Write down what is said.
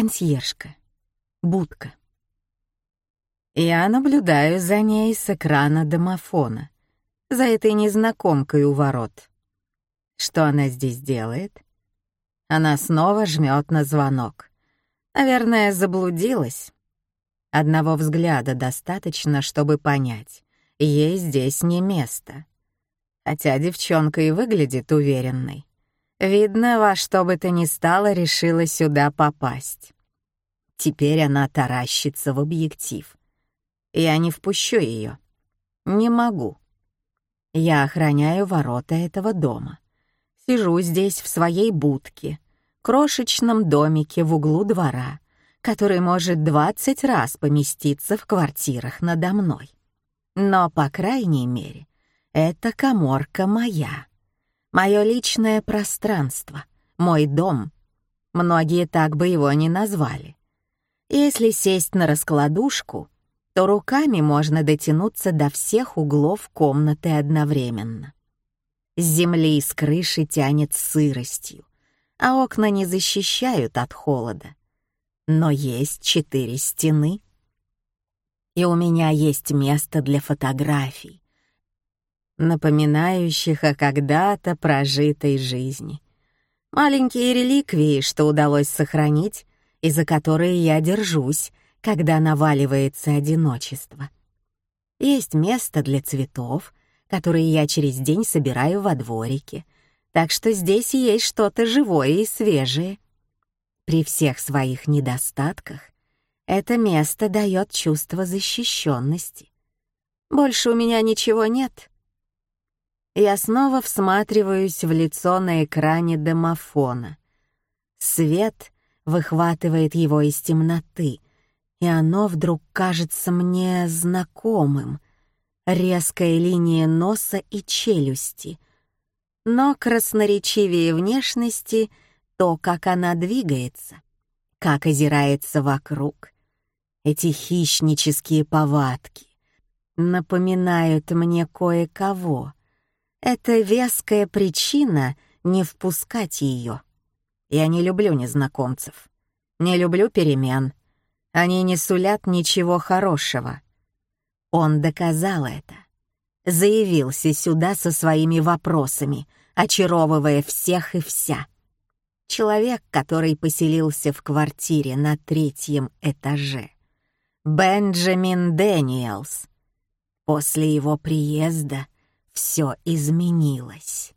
Консьержка. Будка. Я наблюдаю за ней с экрана домофона, за этой незнакомкой у ворот. Что она здесь делает? Она снова жмет на звонок. Наверное, заблудилась. Одного взгляда достаточно, чтобы понять, ей здесь не место. Хотя девчонка и выглядит уверенной. Видно, во что бы то ни стало, решила сюда попасть. Теперь она таращится в объектив. Я не впущу ее. Не могу. Я охраняю ворота этого дома. Сижу здесь в своей будке, крошечном домике в углу двора, который может двадцать раз поместиться в квартирах надо мной. Но, по крайней мере, эта коморка моя. Мое личное пространство, мой дом. Многие так бы его не назвали. Если сесть на раскладушку, то руками можно дотянуться до всех углов комнаты одновременно. С земли и с крыши тянет сыростью, а окна не защищают от холода. Но есть четыре стены. И у меня есть место для фотографий, напоминающих о когда-то прожитой жизни. Маленькие реликвии, что удалось сохранить, и за которые я держусь, когда наваливается одиночество. Есть место для цветов, которые я через день собираю во дворике, так что здесь есть что-то живое и свежее. При всех своих недостатках это место дает чувство защищенности. Больше у меня ничего нет. Я снова всматриваюсь в лицо на экране домофона. Свет выхватывает его из темноты, и оно вдруг кажется мне знакомым. Резкая линия носа и челюсти. Но красноречивее внешности то, как она двигается, как озирается вокруг. Эти хищнические повадки напоминают мне кое-кого. Это веская причина не впускать ее. Я не люблю незнакомцев. Не люблю перемен. Они не сулят ничего хорошего. Он доказал это. Заявился сюда со своими вопросами, очаровывая всех и вся. Человек, который поселился в квартире на третьем этаже. Бенджамин Дэниелс. После его приезда все изменилось.